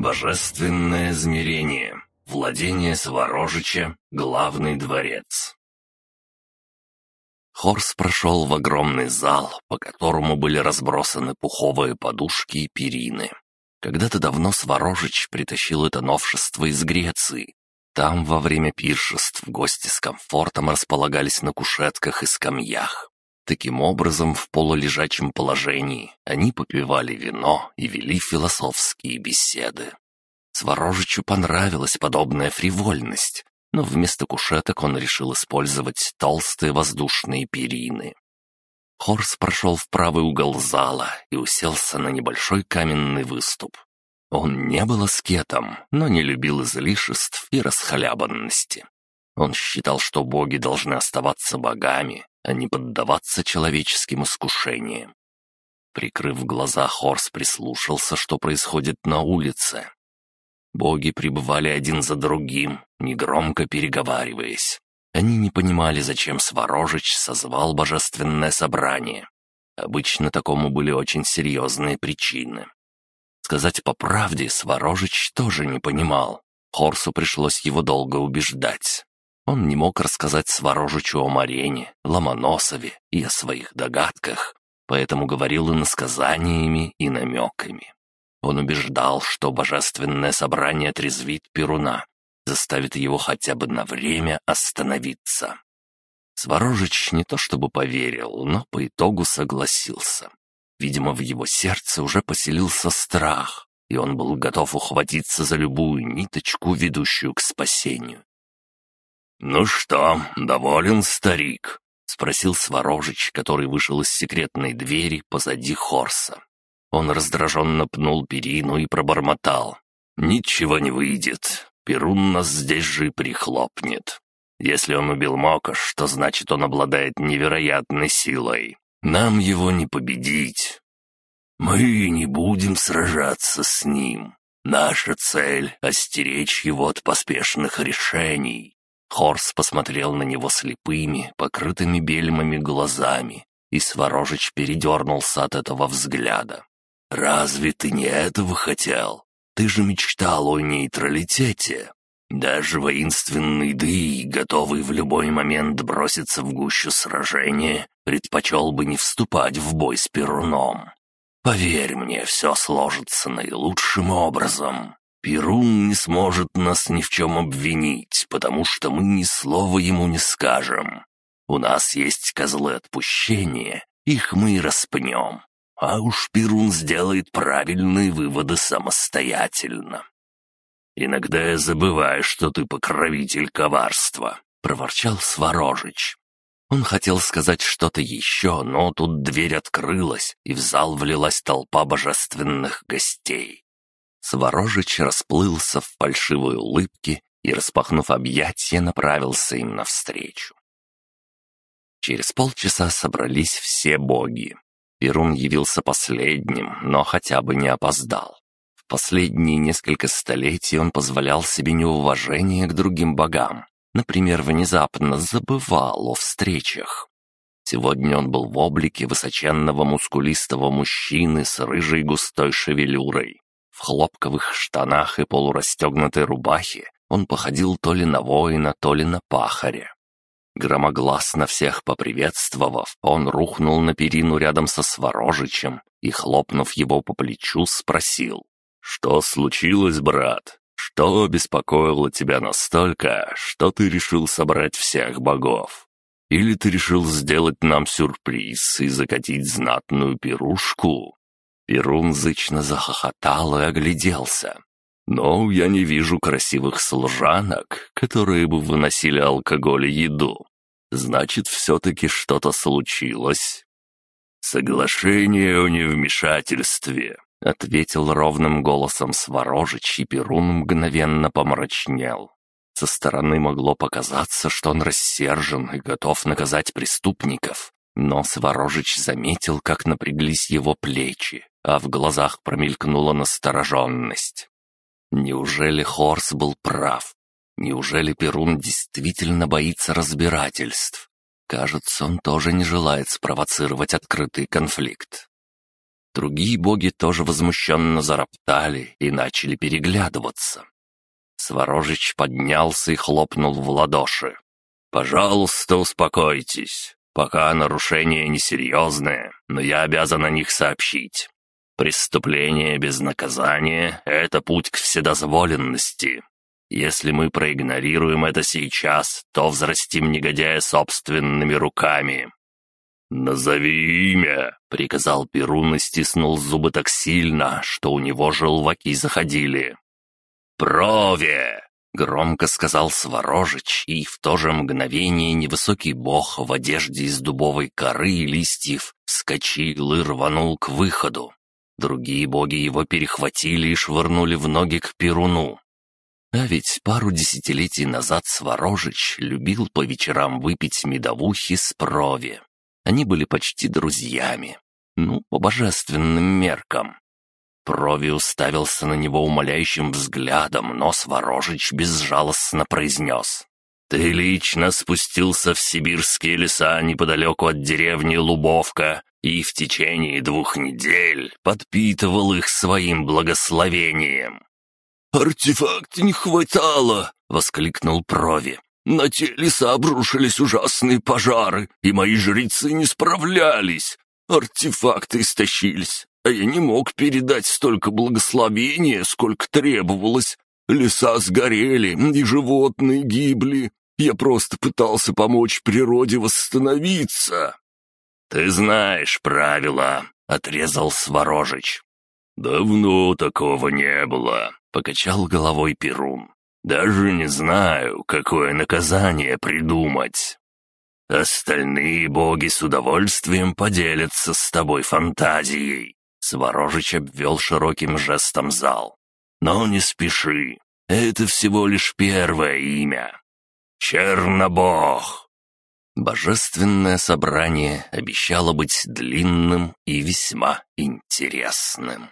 Божественное измерение. Владение Сворожича. Главный дворец. Хорс прошел в огромный зал, по которому были разбросаны пуховые подушки и перины. Когда-то давно Сворожич притащил это новшество из Греции. Там во время пиршеств гости с комфортом располагались на кушетках и скамьях. Таким образом, в полулежачем положении они попивали вино и вели философские беседы. Сворожичу понравилась подобная фривольность, но вместо кушеток он решил использовать толстые воздушные перины. Хорс прошел в правый угол зала и уселся на небольшой каменный выступ. Он не был аскетом, но не любил излишеств и расхлябанности. Он считал, что боги должны оставаться богами, а не поддаваться человеческим искушениям. Прикрыв глаза, Хорс прислушался, что происходит на улице. Боги пребывали один за другим, негромко переговариваясь. Они не понимали, зачем Сворожич созвал божественное собрание. Обычно такому были очень серьезные причины. Сказать по правде, Сворожич тоже не понимал. Хорсу пришлось его долго убеждать. Он не мог рассказать Сворожичу о Марене, Ломоносове и о своих догадках, поэтому говорил иносказаниями и намеками. Он убеждал, что божественное собрание отрезвит Перуна, заставит его хотя бы на время остановиться. Сворожич не то чтобы поверил, но по итогу согласился. Видимо, в его сердце уже поселился страх, и он был готов ухватиться за любую ниточку, ведущую к спасению. «Ну что, доволен, старик?» — спросил Сворожич, который вышел из секретной двери позади Хорса. Он раздраженно пнул перину и пробормотал. «Ничего не выйдет. Перун нас здесь же и прихлопнет. Если он убил Мокош, то значит он обладает невероятной силой. Нам его не победить. Мы не будем сражаться с ним. Наша цель — остеречь его от поспешных решений». Хорс посмотрел на него слепыми, покрытыми бельмами глазами, и Сворожич передернулся от этого взгляда. «Разве ты не этого хотел? Ты же мечтал о нейтралитете. Даже воинственный Дый, готовый в любой момент броситься в гущу сражения, предпочел бы не вступать в бой с Перуном. Поверь мне, все сложится наилучшим образом. Перун не сможет нас ни в чем обвинить, потому что мы ни слова ему не скажем. У нас есть козлы отпущения, их мы и распнем. А уж Перун сделает правильные выводы самостоятельно. «Иногда я забываю, что ты покровитель коварства», — проворчал Сворожич. Он хотел сказать что-то еще, но тут дверь открылась, и в зал влилась толпа божественных гостей. Сворожич расплылся в фальшивой улыбке и, распахнув объятия, направился им навстречу. Через полчаса собрались все боги. Перун явился последним, но хотя бы не опоздал. В последние несколько столетий он позволял себе неуважение к другим богам. Например, внезапно забывал о встречах. Сегодня он был в облике высоченного мускулистого мужчины с рыжей густой шевелюрой. В хлопковых штанах и полурастегнутой рубахе он походил то ли на воина, то ли на пахаря. Громогласно всех поприветствовав, он рухнул на перину рядом со Сворожичем и, хлопнув его по плечу, спросил. «Что случилось, брат? Что беспокоило тебя настолько, что ты решил собрать всех богов? Или ты решил сделать нам сюрприз и закатить знатную пирушку?» Перун зычно захохотал и огляделся. Но я не вижу красивых служанок, которые бы выносили алкоголь и еду. Значит, все-таки что-то случилось. «Соглашение о невмешательстве», — ответил ровным голосом Сворожич, и Перун мгновенно помрачнел. Со стороны могло показаться, что он рассержен и готов наказать преступников, но Сворожич заметил, как напряглись его плечи, а в глазах промелькнула настороженность. Неужели Хорс был прав? Неужели Перун действительно боится разбирательств? Кажется, он тоже не желает спровоцировать открытый конфликт. Другие боги тоже возмущенно зароптали и начали переглядываться. Сворожич поднялся и хлопнул в ладоши. «Пожалуйста, успокойтесь. Пока нарушение несерьезное, но я обязан о них сообщить. Преступление без наказания — это путь к вседозволенности. Если мы проигнорируем это сейчас, то взрастим негодяя собственными руками. «Назови имя!» — приказал Перун и стиснул зубы так сильно, что у него желваки заходили. «Прове!» — громко сказал Сворожич, и в то же мгновение невысокий бог в одежде из дубовой коры и листьев вскочил и рванул к выходу. Другие боги его перехватили и швырнули в ноги к Перуну. А ведь пару десятилетий назад Сворожич любил по вечерам выпить медовухи с Прове. Они были почти друзьями. Ну, по божественным меркам. Прови уставился на него умоляющим взглядом, но Сворожич безжалостно произнес. «Ты лично спустился в сибирские леса неподалеку от деревни Лубовка и в течение двух недель подпитывал их своим благословением». «Артефакт не хватало!» — воскликнул Прови. На те леса обрушились ужасные пожары, и мои жрецы не справлялись. Артефакты истощились, а я не мог передать столько благословения, сколько требовалось. Леса сгорели, и животные гибли. Я просто пытался помочь природе восстановиться». «Ты знаешь правила», — отрезал Сворожич. «Давно такого не было», — покачал головой Перун. Даже не знаю, какое наказание придумать. Остальные боги с удовольствием поделятся с тобой фантазией. Сворожич обвел широким жестом зал. Но не спеши, это всего лишь первое имя. Чернобог. Божественное собрание обещало быть длинным и весьма интересным.